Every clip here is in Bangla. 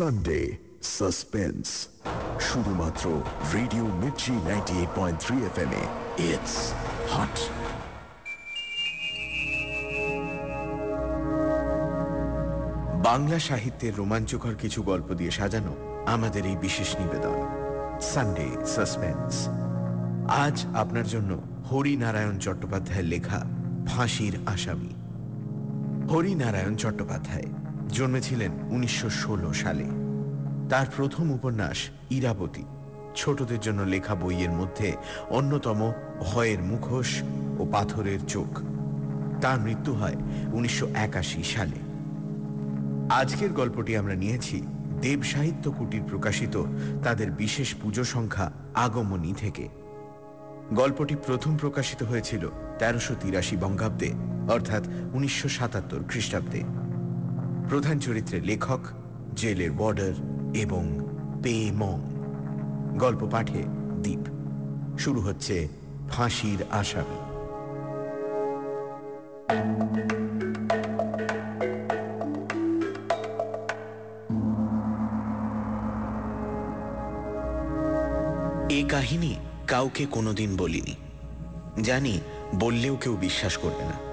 সানডে সাসপেন্স শুধুমাত্র radio Mirchi ninety eight point three F M it's hot Bangla সাহিত্যের রোমাঞ্চকর কিছু গল্প দিয়ে সাজানো আমাদের এই বিশেষ নিবেদন। সানডে সাসপেন্স আজ আপনার জন্য হরিনারায়ণ চট্টোপাধ্যায়ের লেখা ফাঁসির আসামি। হরিনারায়ণ চট্টোপাধ্যায় জন্মেছিলেন উনিশশো ষোলো সালে। তার প্রথম উপন্যাস ইরাবতী। ছোটদের জন্য লেখা বইয়ের মধ্যে অন্যতম ভয়ের মুখোশ ও পাথরের চোখ। তার মৃত্যু হয় উনিশশো একাশি সালে। আজকের গল্পটি আমরা নিয়েছি দেব সাহিত্য কুটির প্রকাশিত তাদের বিশেষ পুজো সংখ্যা আগমনী থেকে। গল্পটি প্রথম প্রকাশিত হয়েছিল তেরোশো তিরাশি বঙ্গাব্দে, অর্থাৎ উনিশশো সাতাত্তর খ্রিস্টাব্দে। প্রধান চরিত্রের লেখক, জেলের বর্ডার এবং পে মং গল্প পাঠে দ্বীপ। শুরু হচ্ছে ফাঁসির আসামি। এ কাহিনী কাউকে কোনোদিন বলিনি। জানি বললেও কেউ বিশ্বাস করবে না।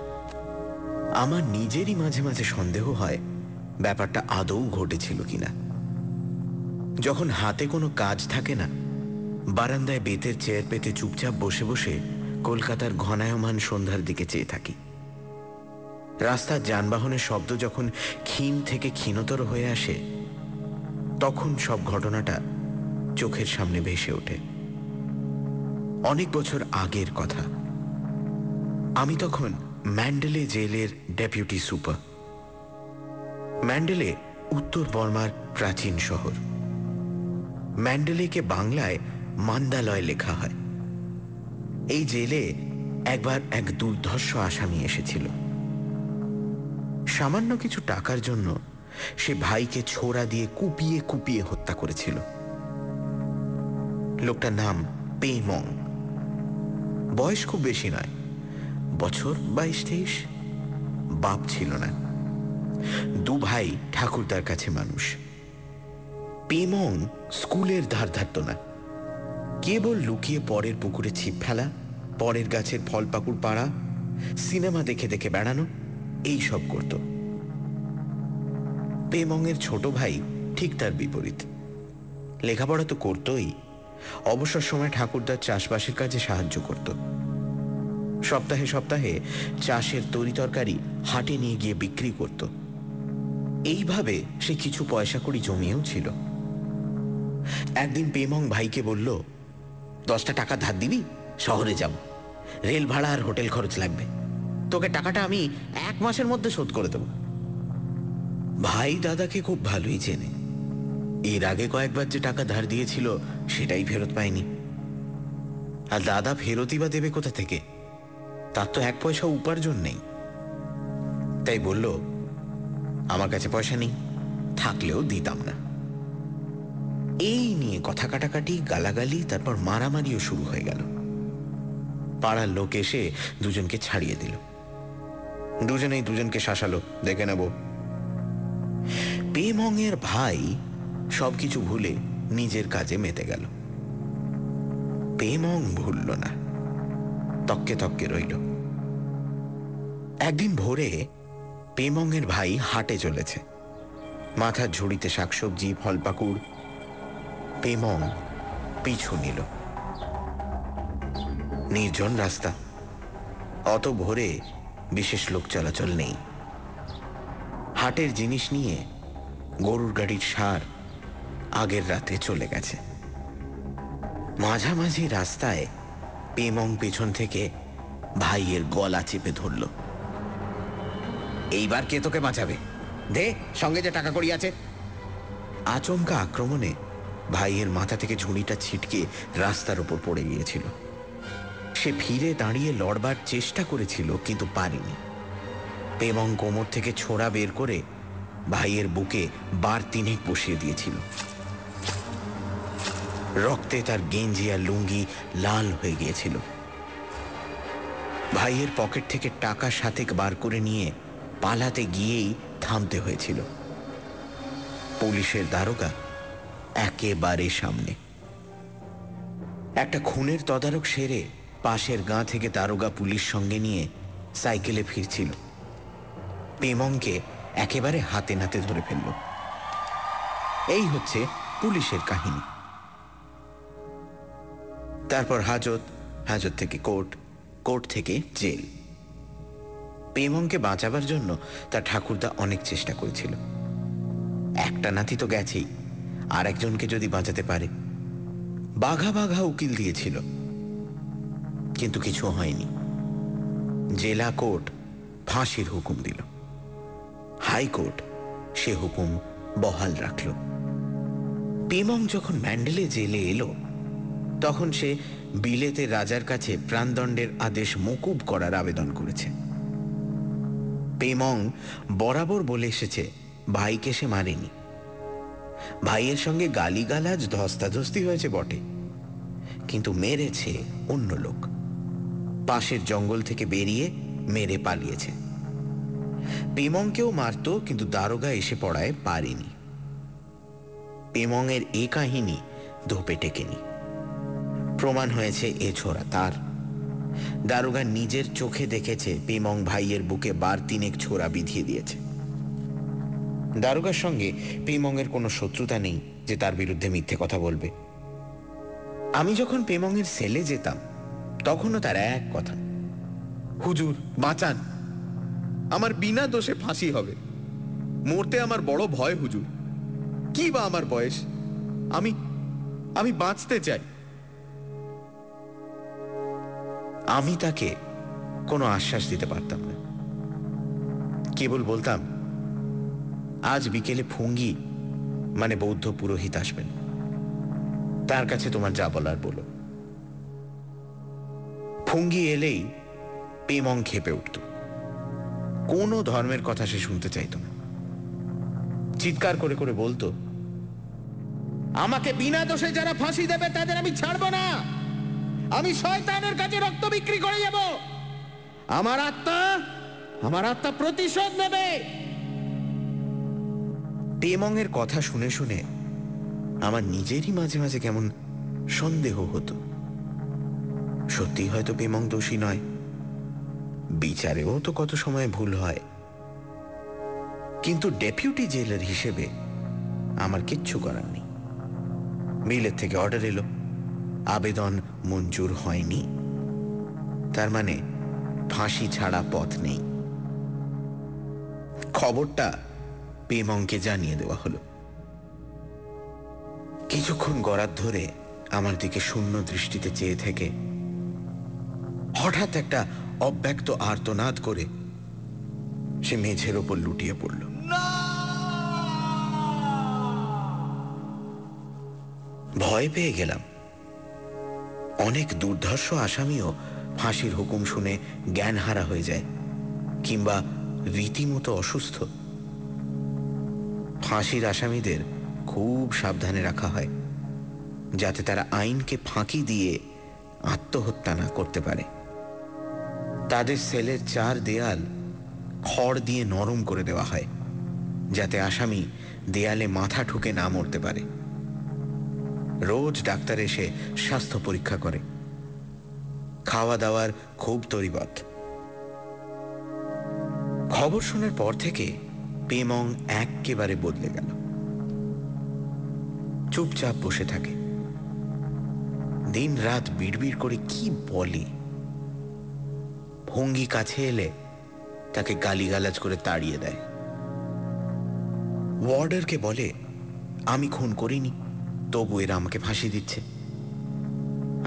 আমার নিজেরই মাঝে মাঝে সন্দেহ হয় ব্যাপারটা আদৌ ঘটেছিল কিনা? যখন হাতে কোনো কাজ থাকে না, বারান্দায় বেতের চেয়ার পেতে চুপচাপ বসে বসে কলকাতার ঘনায়মান সন্ধ্যার দিকে চেয়ে থাকি। রাস্তার যানবাহনের শব্দ যখন ক্ষীণ থেকে ক্ষীণতর হয়ে আসে, তখন সব ঘটনাটা চোখের সামনে ভেসে ওঠে। অনেক বছর আগের কথা। আমি তখন ম্যান্ডেলে জেলের ডেপুটি সুপার। ম্যান্ডেলে উত্তর বর্মার প্রাচীন শহর। ম্যান্ডেলেকে বাংলায় মান্দালয় লেখা হয়। এই জেলে একবার এক দুর্ধর্ষ আসামি এসেছিল। সামান্য কিছু টাকার জন্য সে ভাইকে ছোড়া দিয়ে কুপিয়ে কুপিয়ে হত্যা করেছিল। লোকটার নাম পেমং বয়স খুব বেশি নয়, বছর বাইশ তেইশ, বাপ ছিল না। দু ভাই ঠাকুরদার কাছে মানুষ। পেমং স্কুলের ধার ধারত না। কেবল লুকিয়ে পরের পুকুরে ছিপ ফেলা, পরের গাছের ফল পাকুড় পাড়া, সিনেমা দেখে দেখে বেড়ানো, এই সব করত। পেমংয়ের ছোট ভাই ঠিক তার বিপরীত। লেখাপড়া তো করতই। অবসর সময় ঠাকুরদার চাষবাসের কাজে সাহায্য করত। সপ্তাহে সপ্তাহে চাষের তরিতরকারি হাটে নিয়ে গিয়ে বিক্রি করত। এইভাবে সে কিছু পয়সা করি জমিয়েও ছিল। একদিন পেমং ভাইকে বলল, দশটা টাকা ধার দিবি? শহরে যাব। রেল ভাড়া আর হোটেল খরচ লাগবে। তোকে টাকাটা আমি এক মাসের মধ্যে শোধ করে দেব। ভাই দাদাকে খুব ভালোই চেনে। এর আগে কয়েকবার যে টাকা ধার দিয়েছিল, সেটাই ফেরত পায়নি। আর দাদা ফেরতই বা দেবে কোথা থেকে? তার তো এক পয়সা উপার্জন নেই। তাই বলল আমার কাছে পয়সা নেই, থাকলেও দিতাম না। এই নিয়ে কথা কাটাকাটি, গালাগালি, তারপর মারামারিও শুরু হয়ে গেল। পাড়ার লোক এসে দুজনকে ছাড়িয়ে দিল। দুজনেই দুজনকে শাসালো, দেখে নেব। পেমংয়ের ভাই সবকিছু ভুলে নিজের কাজে মেতে গেল। পেমং ভুলল না, তককে তককে রইল। একদিন ভোরে পেমংয়ের ভাই হাটে চলেছে। মাথার ঝুড়িতে শাকসবজি ফল পাকুড় পেমং পিছু নিল। নির্জন রাস্তা। অত ভোরে বিশেষ লোক চলাচল নেই। হাটের জিনিস নিয়ে গরুর গাড়ির সার আগের রাতে চলে গেছে। মাঝামাঝি রাস্তায় পেমং পেছন থেকে ভাইয়ের গলা চেপে ধরল। এইবার কে তোকে বাঁচাবে? দে, সঙ্গে যে টাকা করি আছে। আচমকা আক্রমণে ভাইয়ের মাথা থেকে ঝুড়িটা ছিটকে রাস্তার ওপর পড়ে গিয়েছিল। সে ফিরে দাঁড়িয়ে লড়বার চেষ্টা করেছিল, কিন্তু পারেনি। পেমং কোমর থেকে ছোড়া বের করে ভাইয়ের বুকে বার তিনেক বসিয়ে দিয়েছিল। রক্তে তার গেঞ্জি আর লুঙ্গি লাল হয়ে গিয়েছিল। ভাইয়ের পকেট থেকে টাকা সাথে বার করে নিয়ে পালাতে গিয়েই থামতে হয়েছিল। পুলিশের দারোগা একেবারে সামনে। একটা খুনের তদারক সেরে পাশের গাঁ থেকে দারোগা পুলিশ সঙ্গে নিয়ে সাইকেলে ফিরছিল। পেমংকে একেবারে হাতে নাতে ধরে ফেলল। এই হচ্ছে পুলিশের কাহিনী। তারপর হাজত হাজত থেকে কোর্ট কোর্ট থেকে জেল। পেমংকে বাঁচাবার জন্য তার ঠাকুরদা অনেক চেষ্টা করেছিল। একটা নাতি তো গেছেই, আর একজনকে যদি বাঁচাতে পারে। বাঘা বাঘা উকিল দিয়েছিল, কিন্তু কিছু হয়নি। জেলা কোর্ট ফাঁসির হুকুম দিল। হাইকোর্ট সে হুকুম বহাল রাখল। পেমং যখন ম্যান্ডেলে জেলে এলো, তখন সে বিলেতে রাজার কাছে প্রাণদণ্ডের আদেশ মকুব করার আবেদন করেছে। পেমং বরাবর বলে এসেছে, ভাইকে সে মারেনি। ভাইয়ের সঙ্গে গালিগালাজ ধস্তাধস্তি হয়েছে বটে, কিন্তু মেরেছে অন্য লোক। পাশের জঙ্গল থেকে বেরিয়ে মেরে পালিয়েছে। পেমংকেও মারত, কিন্তু দারোগা এসে পড়ায় পারেনি। পেমংয়ের এ কাহিনী ধোপে টেকেনি। প্রমাণ হয়েছে এ ছোড়া তার। দারোগা নিজের চোখে দেখেছে পেমং ভাইয়ের বুকে বার তিনেক ছোড়া বিধিয়ে দিয়েছে। দারোগার সঙ্গে পেমংয়ের কোনো শত্রুতা নেই যে তার বিরুদ্ধে মিথ্যে কথা বলবে। আমি যখন পেমংয়ের সেলে যেতাম, তখনও তার এক কথা। হুজুর, বাঁচান। আমার বিনা দোষে ফাঁসি হবে। মরতে আমার বড় ভয়, হুজুর। কি বা আমার বয়স? আমি আমি বাঁচতে চাই। আমি তাকে কোনো আশ্বাস দিতে পারতাম না। কেবল বলতাম, আজ বিকেলে ফুঙ্গি মানে বৌদ্ধ পুরোহিত আসবেন। তার কাছে তোমার যা বলার বলো। ফুঙ্গি এলেই পেমং খেপে উঠত। কোনো ধর্মের কথা সে শুনতে চাইতো না। চিৎকার করে করে বলতো, আমাকে বিনা দোষে যারা ফাঁসি দেবে, তাদের আমি ছাড়বো না! আমি শয়তানের কাছে রক্ত বিক্রি করে যাব আমার আত্মা আমার আত্মা প্রতিশোধ নেবে। পেমংয়ের কথা শুনে শুনে আমার নিজেরই মাঝে মাঝে কেমন সন্দেহ হতো। সত্যি হয়তো পেমং দোষী নয়। বিচারেও তো কত সময় ভুল হয়। কিন্তু ডেপুটি জেলার হিসেবে আমার কিচ্ছু করার নেই। মিলের থেকে অর্ডার এলো। আবেদন মঞ্জুর হয়নি। তার মানে ফাঁসি ছাড়া পথ নেই। খবরটা পেমংকে জানিয়ে দেওয়া হলো। কিছুক্ষণ গড়ার ধরে আমার দিকে শূন্য দৃষ্টিতে চেয়ে থেকে হঠাৎ একটা অব্যক্ত আর্তনাদ করে সে মেঝের ওপর লুটিয়ে পড়ল। ভয় পেয়ে গেলাম। অনেক দুর্ধর্ষ আসামিও ফাঁসির হুকুম শুনে জ্ঞানহারা হয়ে যায়, কিংবা রীতিমতো অসুস্থ। ফাঁসির আসামিদের খুব সাবধানে রাখা হয়, যাতে তারা আইনকে ফাঁকি দিয়ে আত্মহত্যা না করতে পারে। তাদের সেলের চার দেয়াল খড় দিয়ে নরম করে দেওয়া হয়, যাতে আসামি দেয়ালে মাথা ঠুকে না মরতে পারে। রোজ ডাক্তার এসে স্বাস্থ্য পরীক্ষা করে। খাওয়া দাওয়ার খুব তরিবত। খবর শোনার পর থেকে পেমং একেবারে বদলে গেল। চুপচাপ বসে থাকে। দিন রাত বিড়বিড় করে কি বলে? ভঙ্গি কাছে এলে তাকে গালিগালাজ করে তাড়িয়ে দেয়। ওয়ার্ডারকে বলে, আমি খুন করিনি। তবু এরা আমাকে ফাঁসি দিচ্ছে।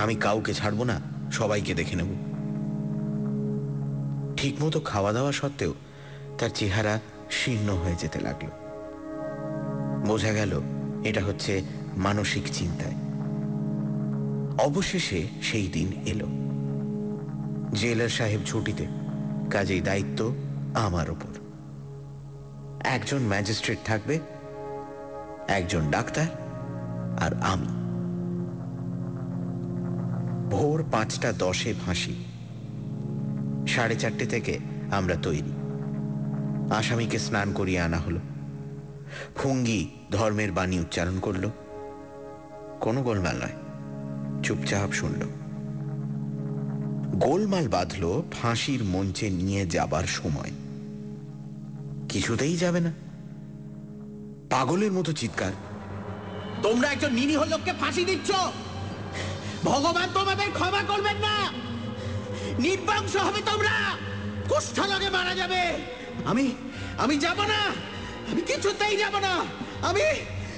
আমি কাউকে ছাড়বো না, সবাইকে দেখে নেব। ঠিকমতো খাওয়া দাওয়া সত্ত্বেও তার চেহারা শীর্ণ হয়ে যেতে লাগল। বোঝা গেল এটা হচ্ছে মানসিক চিন্তায়। অবশেষে সেই দিন এলো। জেলার সাহেব ছুটিতে, কাজেই দায়িত্ব আমার ওপর। একজন ম্যাজিস্ট্রেট থাকবে, একজন ডাক্তার আর আমি। ভোর পাঁচটা দশে ফাঁসি সাড়ে চারটে থেকে আমরা তৈরি। আসামিকে স্নান করিয়ে আনা হলো। ফুঙ্গি ধর্মের বাণী উচ্চারণ করল। কোনো গোলমাল নয়, চুপচাপ শুনল। গোলমাল বাঁধল ফাঁসির মঞ্চে নিয়ে যাবার সময়। কিছুতেই যাবে না। পাগলের মতো চিৎকার। তোমরা একজন নিরীহ লোককে ফাঁসি দিচ্ছ। ভগবান তোমাদের ক্ষমা করবেন না। নির্বংশ হবে তোমরা। কুষ্ঠ লাগে মারা যাবে। আমি আমি যাব না। আমি কিছুতেই যাব না। আমি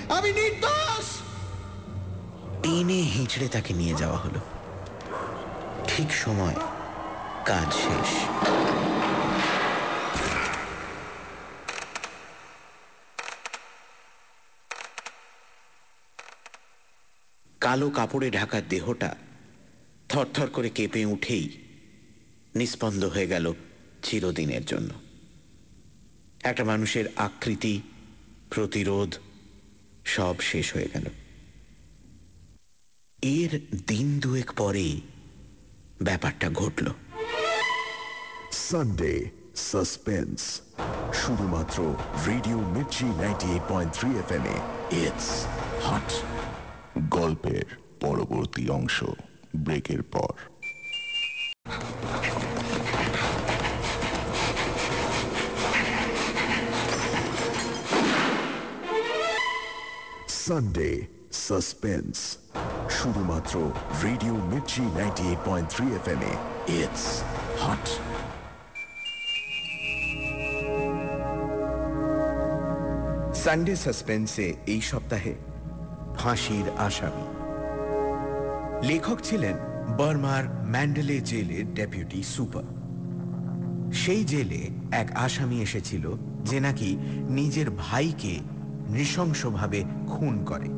আমি নির্দোষ। টেনে হিঁচড়ে তাকে নিয়ে যাওয়া হলো। ঠিক সময় কাজ শেষ। কালো কাপড়ে ঢাকা দেহটা থরথর করে কেঁপে উঠেই নিস্পন্দ হয়ে গেল চিরদিনের জন্য। একটা মানুষের আকৃতি, প্রতিরোধ সব শেষ হয়ে গেল। এর দিন দুয়েক পরেই ব্যাপারটা ঘটল। সানডে সাসপেন্স শুধুমাত্র radio Mirchi ninety eight point three F M A. It's hot গল্পের পরবর্তী অংশ ব্রেকের পর। সানডে সাসপেন্স শুধুমাত্র radio Mirchi ninety eight point three F M A. It's hot Sunday সাসপেন্সে এই সপ্তাহে ফাঁসির আসামি। লেখক ছিলেন বার্মার ম্যান্ডেলে জেলের ডেপুটি সুপার। সেই জেলে এক আসামি এসেছিল যে নাকি নিজের ভাইকে নৃশংসভাবে খুন করে।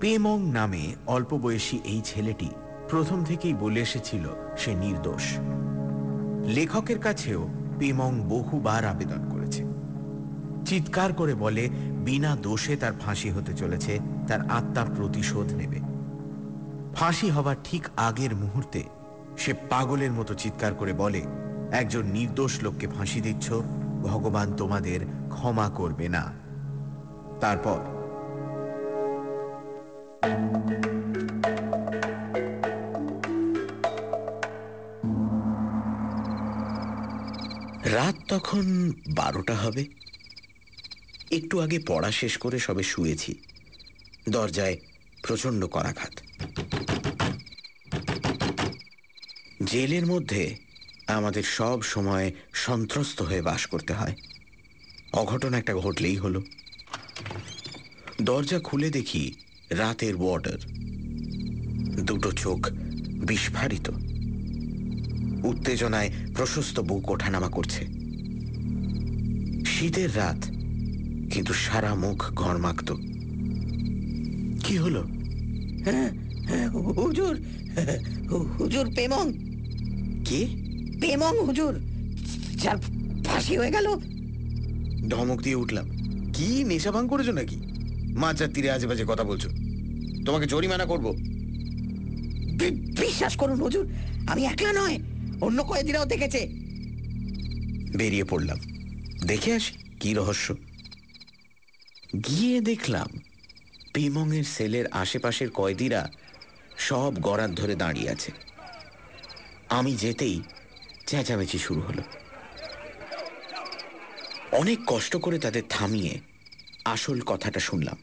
পেমং নামে অল্প বয়সী এই ছেলেটি প্রথম থেকেই বলে এসেছিল সে নির্দোষ। লেখকের কাছেও পেমং বহুবার আবেদন করেছে। চিৎকার করে বলে বিনা দোষে তার ফাঁসি হতে চলেছে, তার আত্মার প্রতিশোধ নেবে। ফাঁসি হবার ঠিক আগের মুহূর্তে সে পাগলের মতো চিৎকার করে বলে, একজন নির্দোষ লোককে ফাঁসি দিচ্ছ, ভগবান তোমাদের ক্ষমা করবে না। তারপর রাত তখন বারোটা হবে। একটু আগে পড়া শেষ করে সবে শুয়েছি। দরজায় প্রচণ্ড করাঘাত। জেলের মধ্যে আমাদের সব সময় সন্ত্রস্ত হয়ে বাস করতে হয়। অঘটন একটা ঘটলেই হলো। দরজা খুলে দেখি রাতের বর্ডার দুটো চোখ বিস্ফারিত। উত্তেজনায় প্রশস্ত বুক ওঠানামা করছে। শীতের রাত কিন্তু সারা মুখ ঘরমাক্ত। কি হলো? হ্যাঁ হ্যাঁ হুজুর হুজুর পেমং। কে? পেমং হুজুর যার ফাঁসি হয়ে গেল। ধমক দিয়ে উঠলাম। কি নেশা ভাঙ করেছ নাকি? মাচার তীরে আজে বাজে কথা বলছো। তোমাকে জরিমানা করব। বিশ্বাস করুন হুজুর আমি একলা নয় অন্য কয়েদিরাও দেখেছে। বেরিয়ে পড়লাম। দেখে আসি কি রহস্য। গিয়ে দেখলাম পিমংয়ের সেলের আশেপাশের কয়েদিরা সব গড়ার ধরে দাঁড়িয়ে আছে। আমি যেতেই চেঁচামেচি শুরু হলো। অনেক কষ্ট করে তাদের থামিয়ে আসল কথাটা শুনলাম।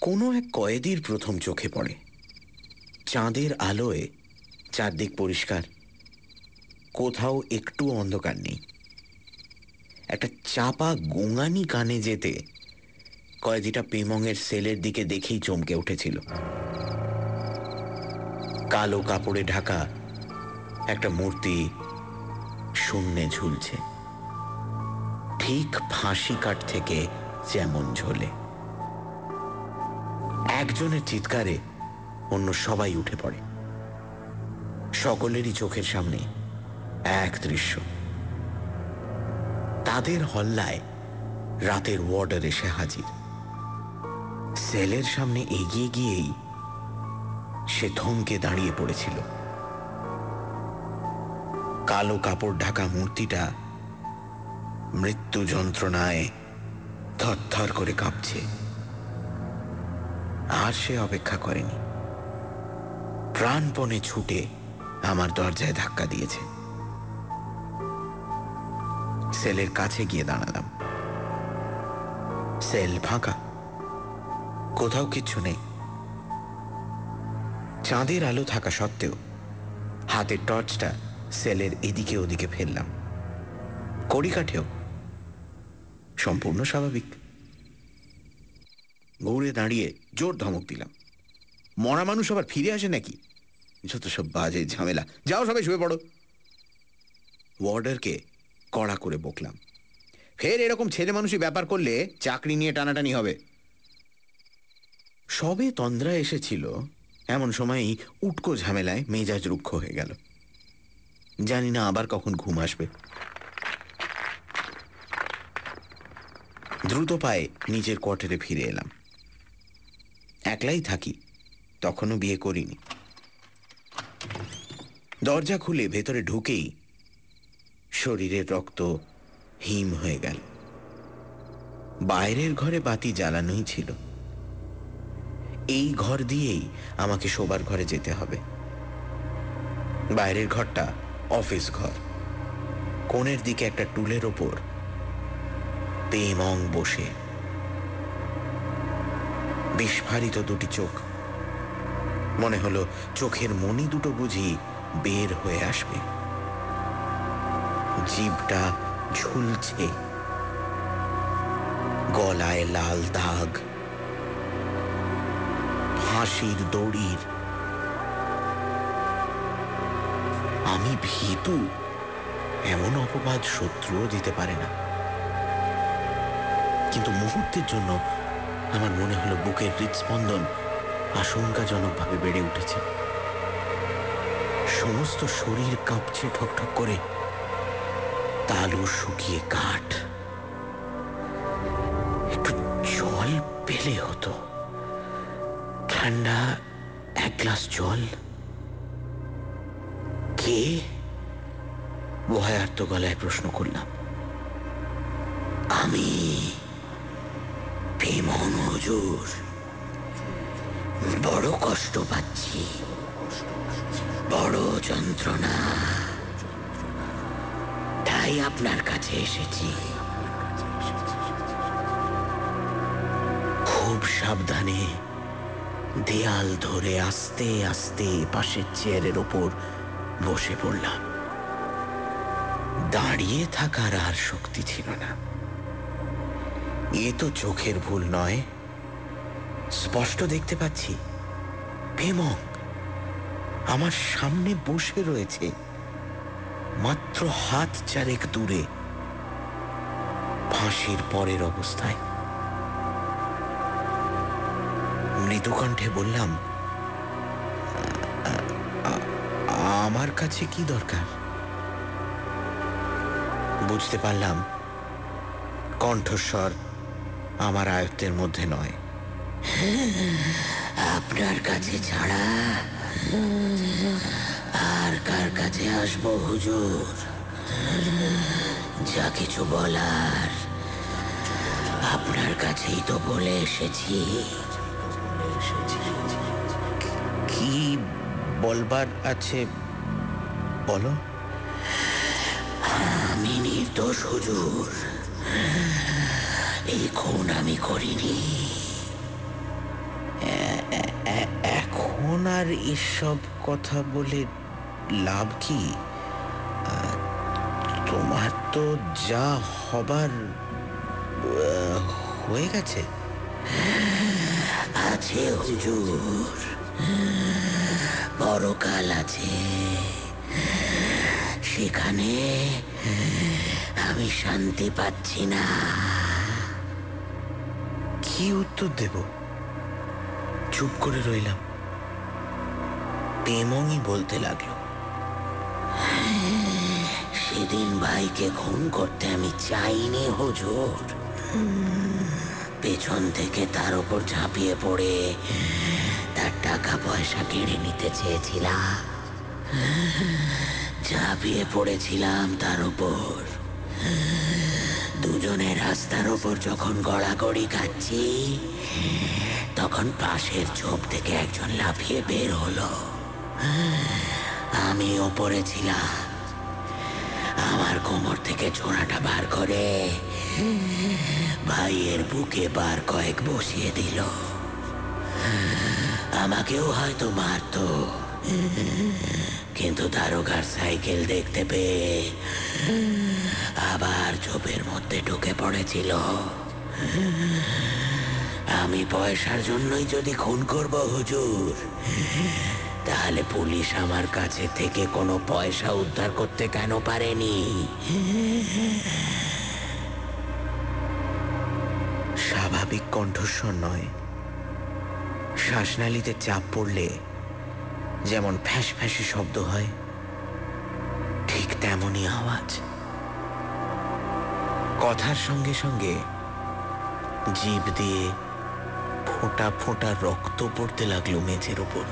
কোনো এক কয়েদির প্রথম চোখে পড়ে। চাঁদের আলোয় চারদিক পরিষ্কার। কোথাও একটু অন্ধকার নেই। একটা চাপা গোঙানি কানে যেতে কয়েদিটা পেমংয়ের সেলের দিকে দেখেই চমকে উঠেছিল। কালো কাপড়ে ঢাকা একটা মূর্তি শূন্যে ঝুলছে। ঠিক ফাঁসি কাঠ থেকে যেমন ঝোলে। একজনের চিৎকারে অন্য সবাই উঠে পড়ে। সকলেরই চোখের সামনে এক দৃশ্য। তাদের হল্লায় রাতের ওয়ার্ডার এসে হাজির। সেলের সামনে এগিয়ে গিয়েই সে থমকে দাঁড়িয়ে পড়েছিল। কালো কাপড় ঢাকা মূর্তিটা মৃত্যু যন্ত্রণায় থরথর করে কাঁপছে। আর সে অপেক্ষা করেনি। প্রাণপণে ছুটে আমার দরজায় ধাক্কা দিয়েছে। সেলের কাছে গিয়ে দাঁড়ালাম। সেল ফাঁকা। কোথাও কিচ্ছু নেই। চাঁদের আলো থাকা সত্ত্বেও হাতের টর্চটা সেলের এদিকে ওদিকে ফেললাম। কড়িকাঠেও সম্পূর্ণ স্বাভাবিক। ঘুরে দাঁড়িয়ে জোর ধমক দিলাম। মরা মানুষ আবার ফিরে আসে নাকি? যত সব বাজে ঝামেলা। যাও সবাই শুয়ে পড়ো। ওয়ার্ডারকে কড়া করে বকলাম। ফের এরকম ছেলে মানুষই ব্যাপার করলে চাকরি নিয়ে টানাটানি হবে। সবে তন্দ্রা এসেছিল, এমন সময়ই উটকো ঝামেলায় মেজাজ রুক্ষ হয়ে গেল। জানি না আবার কখন ঘুম আসবে। দ্রুত পায়ে নিজের কোয়ার্টারে ফিরে এলাম। একলাই থাকি, তখনও বিয়ে করিনি। দরজা খুলে ভেতরে ঢুকেই শরীরের রক্ত হিম হয়ে গেল। বাইরের ঘরে বাতি জ্বালানোই ছিল। এই ঘর দিয়েই আমাকে শোবার ঘরে যেতে হবে। বাইরের ঘরটা অফিস ঘর। কোণের দিকে একটা টুলের ওপর পেমং বসে। বিস্ফারিত দুটি চোখ। মনে হলো চোখের মনি দুটো বুঝি বের হয়ে আসবে। জিভটা ঝুলছে। গলায় লাল দাগ। ফাঁসির দড়ির। আমি ভীতু। এমন অপবাদ শত্রুও দিতে পারে না। কিন্তু মুহূর্তের জন্য আমার মনে হলো বুকের হৃদস্পন্দন আশঙ্কাজনকভাবে বেড়ে উঠেছে। সমস্ত শরীর কাঁপছে ঠকঠক করে। তালু শুকিয়ে কাঠ। একটু জল পেলে হতো। ঠান্ডা, এক গ্লাস জল। কে? ভয়ার্ত গলায় প্রশ্ন করলাম। আমি ভীমন হুজুর। বড় কষ্ট পাচ্ছি। বড় যন্ত্রণা। তাই আপনার কাছে এসেছি। খুব সাবধানে দেয়াল ধরে আস্তে আস্তে পাশের চেয়ারের ওপর বসে পড়লাম। দাঁড়িয়ে থাকার আর শক্তি ছিল না। এ তো চোখের ভুল নয়। স্পষ্ট দেখতে পাচ্ছি। ভীমক, আমার সামনে বসে রয়েছে। মাত্র হাত চারেক দূরে, ফাঁসির পরের অবস্থায়। মৃদুকণ্ঠে বললাম, "আ- আ- আমার কাছে কি দরকার? বুঝতে পারলাম, কণ্ঠস্বর আমার আয়ত্তের মধ্যে নয়। আপনার কাছে ছাড়া আর কার কাছে আসব হুজুর? যা কিছু বলার, আপনার কাছেই তো বলে এসেছি। কি বলবার আছে বলো? আমি নির্দোষ হুজুর। এই খুন আমি করিনি। এখন আর এসব কথা বলে লাভ কি? তোমার তো যা হবার হয়ে গেছে। আছে হুজুর। পরকাল আছে। সেখানে আমি শান্তি পাচ্ছি না। কি উত্তর দেব? চুপ করে রইলাম। পেমংই বলতে লাগল। সেদিন ভাইকে খুন করতে আমি চাইনি হুজুর। পেছন থেকে তার উপর ঝাঁপিয়ে পড়ে। তার টাকা পয়সা কেড়ে নিতে চেয়েছিলাম। ঝাঁপিয়ে পড়েছিলাম তার উপর। দুজনে রাস্তার ওপর যখন গড়াগড়ি খাচ্ছি তখন পাশের ঝোপ থেকে একজন লাফিয়ে বের হলো। আমি ওপরে ছিলাম। আমার কোমর থেকে ছোড়াটা বার করে ভাইয়ের বুকে বার কয়েক বসিয়ে দিল। আমাকেও হয়তো মারতো। কিন্তু দারোগার সাইকেল দেখতে পেয়ে আবার ঝোপের মধ্যে ঢুকে পড়েছিল। আমি পয়সার জন্যই যদি খুন করব, হুজুর, তাহলে পুলিশ আমার কাছে থেকে কোনো পয়সা উদ্ধার করতে কেন পারেনি? স্বাভাবিক কণ্ঠস্বর নয়। শ্বাসনালীতে চাপ পড়লে যেমন ফ্যাস ফ্যাসে শব্দ হয়, ঠিক তেমনই আওয়াজ। কথার সঙ্গে সঙ্গে জিভ দিয়ে ফোঁটা ফোঁটা রক্ত পড়তে লাগল মেঝের উপর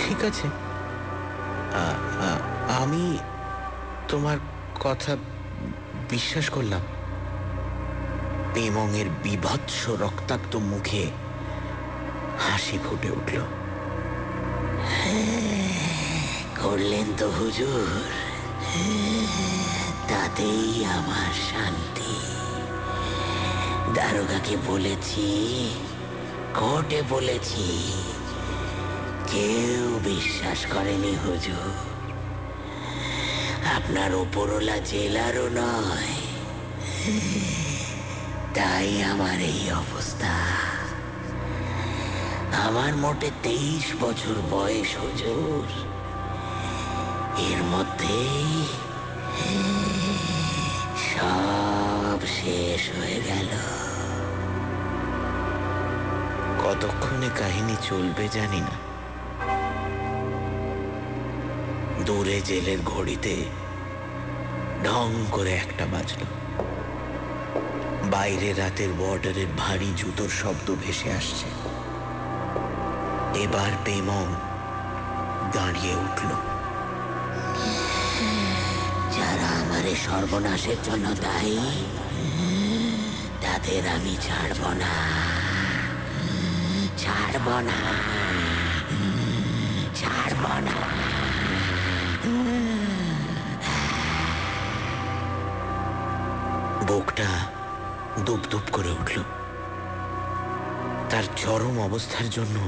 ঠিক আছে। আমি তোমার কথা বিশ্বাস করলাম। পেমংয়ের বিভৎস রক্তাক্ত মুখে হাসি ফুটে উঠল। করলেন তো হুজুর। তাতেই আমার শান্তি। দারোগাকে বলেছি, কোর্টে বলেছি, কেউ বিশ্বাস করেনি হুজুর। আপনার ওপরওয়ালা জেলারও নয়। তাই আমার এই অবস্থা। আমার মোটে তেইশ বছর বয়স হুজুর। এর মধ্যেই সব শেষ হয়ে গেল। কতক্ষণে কাহিনী চলবে জানি না। দূরে জেলের ঘড়িতে ঢং করে একটা বাজলো। বাইরে রাতের বর্ডারের ভারী জুতোর শব্দ ভেসে আসছে। এবার পেমং দাঁড়িয়ে উঠল। যারা আমার সর্বনাশের জন্য দায়ী, তাদের আমি ছাড়ব না। ছাড়ব না। ছাড়ব না। বুকটা দুপ দুপ করে উঠল। তার চরম অবস্থার জন্য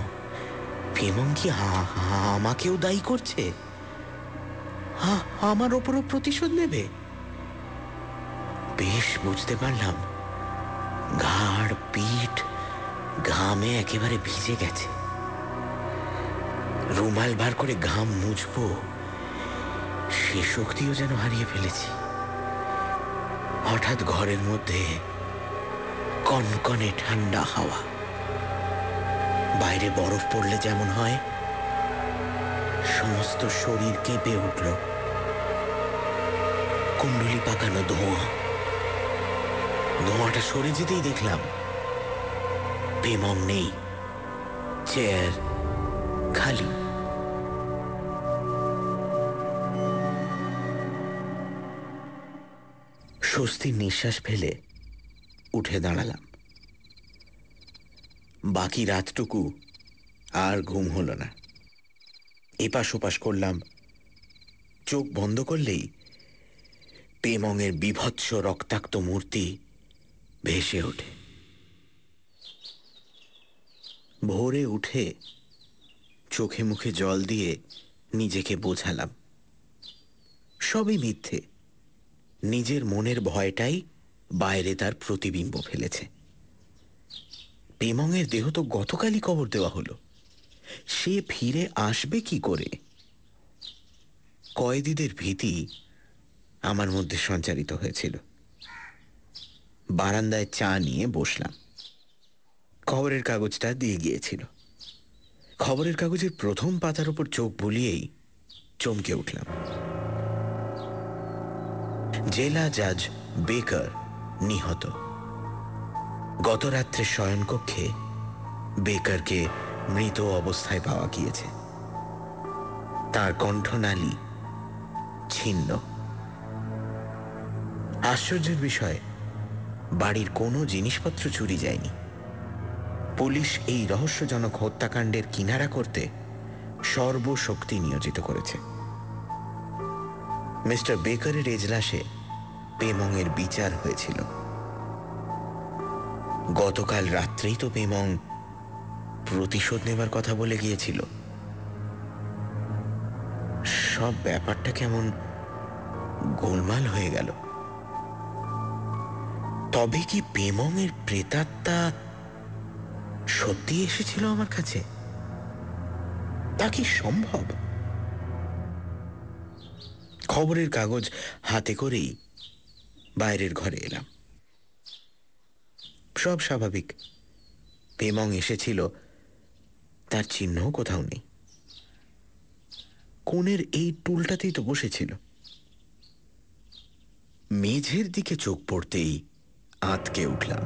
পেমং কি আমাকেও দায়ী করছে? আমার ওপরও প্রতিশোধ নেবে? বেশ, বুঝতে পারলাম। ঘাড়, পিঠ ঘামে একেবারে ভিজে গেছে। রুমাল বার করে ঘাম মুছবো, সে শক্তিও যেন হারিয়ে ফেলেছি। হঠাৎ ঘরের মধ্যে কনকনে ঠান্ডা হাওয়া। বাইরে বরফ পড়লে যেমন হয়, সমস্ত শরীর কেঁপে উঠল। কুণ্ডলি পাকানো ধোঁয়া। ধোঁয়াটা সরে যেতেই দেখলাম পেমং নেই, চেয়ার খালি। স্বস্তির নিঃশ্বাস ফেলে উঠে দাঁড়ালাম। বাকি রাতটুকু আর ঘুম হলো না। এপাশ ওপাশ করলাম। চোখ বন্ধ করলেই পেমংয়ের বিভৎস রক্তাক্ত মূর্তি ভেসে ওঠে। ভোরে উঠে চোখে মুখে জল দিয়ে নিজেকে বোঝালাম। সবই মিথ্যে। নিজের মনের ভয়টাই বাইরে তার প্রতিবিম্ব ফেলেছে। পেমংয়ের দেহ তো গতকালই কবর দেওয়া হলো। সে ফিরে আসবে কি করে? কয়েদিদের ভীতি আমার মধ্যে সঞ্চারিত হয়েছিল। বারান্দায় চা নিয়ে বসলাম। খবরের কাগজটা দিয়ে গিয়েছিল। খবরের কাগজের প্রথম পাতার উপর চোখ বুলিয়েই চমকে উঠলাম। জেলা জাজ বেকার নিহত। গত রাত্রে শয়নকক্ষে বেকারকে মৃত অবস্থায় পাওয়া গিয়েছে। তার কণ্ঠনালী ছিন্ন। আশ্চর্যের বিষয়, বাড়ির কোনো জিনিসপত্র চুরি যায়নি। পুলিশ এই রহস্যজনক হত্যাকাণ্ডের কিনারা করতে সর্বশক্তি নিয়োজিত করেছে। মিস্টার বেকারের এজলাসে পেমংয়ের বিচার হয়েছিল। গতকাল রাত্রেই তো পেমং প্রতিশোধ নেবার কথা বলে গিয়েছিল। সব ব্যাপারটা কেমন গোলমাল হয়ে গেল। তবে কি পেমংয়ের প্রেতাত্মা সত্যি এসেছিল আমার কাছে? তা কি সম্ভব? খবরের কাগজ হাতে করেই বাইরের ঘরে এলাম। সব স্বাভাবিক। পেমং এসেছিল, তার চিহ্নও কোথাও নেই। কোণের এই টুলটাতেই তো বসেছিল। মেঝের দিকে চোখ পড়তেই আঁতকে উঠলাম।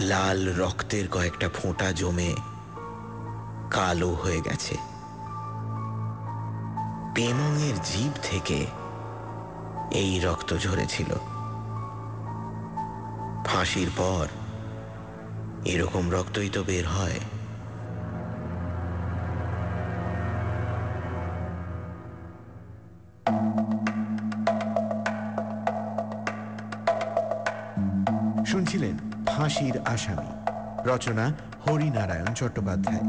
লাল রক্তের কয়েকটা ফোঁটা জমে কালো হয়ে গেছে। পেমংয়ের জিভ থেকে এই রক্ত ঝরেছিল। ফাঁসির পর এরকম রক্তই তো বের হয়। শুনছিলেন ফাঁসির আসামি, রচনা হরিনারায়ণ চট্টোপাধ্যায়,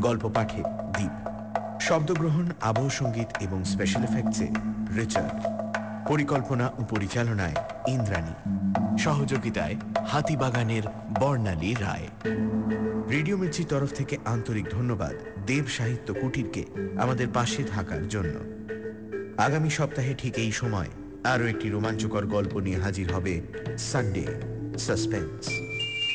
গল্প পাঠে দ্বীপ শব্দগ্রহণ আবহ সংগীত এবং স্পেশাল এফেক্টসে রিচার্ড। পরিকল্পনা ও পরিচালনায় ইন্দ্রাণী। সহযোগিতায় হাতিবাগানের বর্ণালী রায়। রেডিও মির্চির তরফ থেকে আন্তরিক ধন্যবাদ দেব সাহিত্য কুটিরকে আমাদের পাশে থাকার জন্য। আগামী সপ্তাহে ঠিক এই সময় আরও একটি রোমাঞ্চকর গল্প নিয়ে হাজির হবে সানডে সাসপেন্স